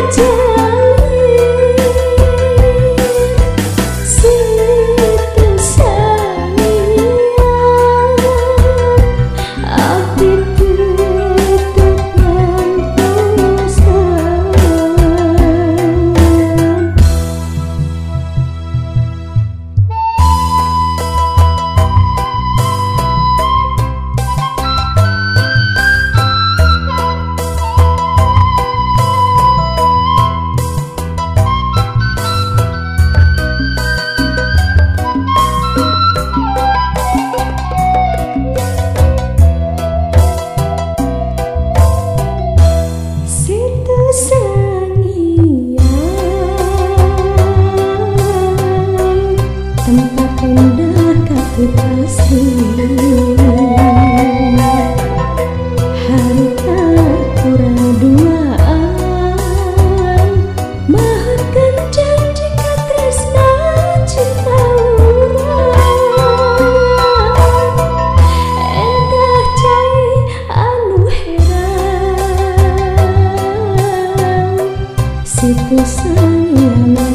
人间 tempat indah kata kasih harta pura duaan. Mahakan janji katresna terus urang endah cai anu heran situ sayang.